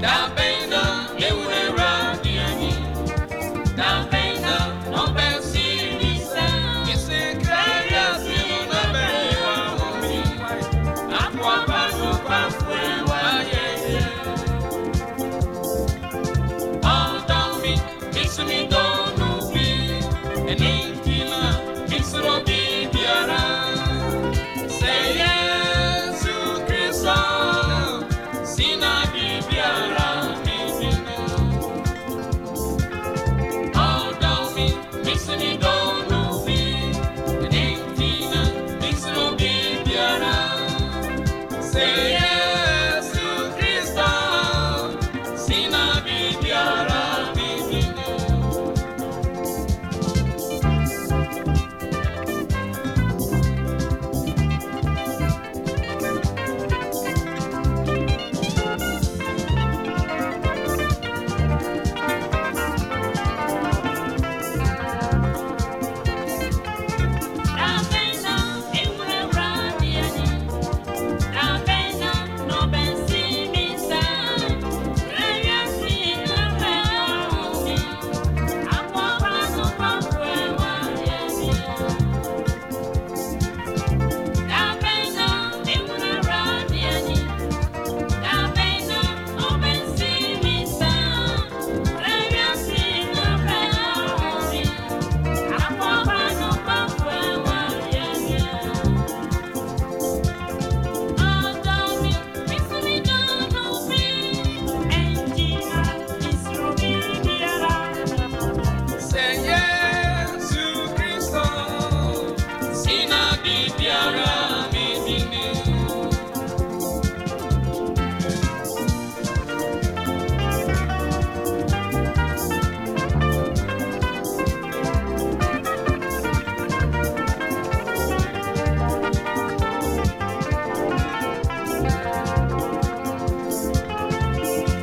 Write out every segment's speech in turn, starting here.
Down. Say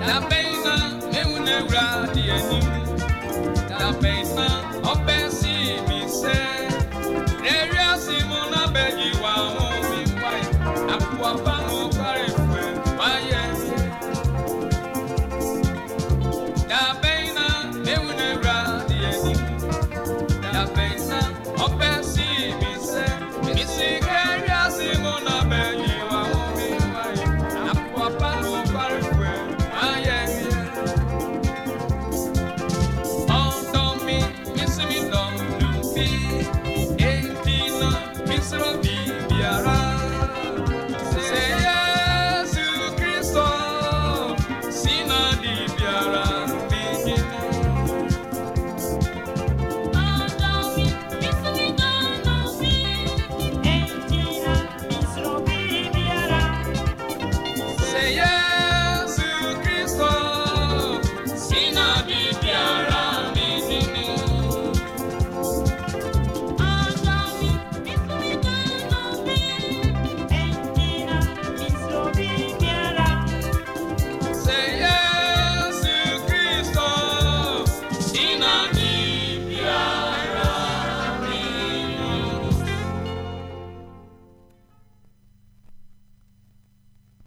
Tapena, Nemunera, the enemy. Tapena.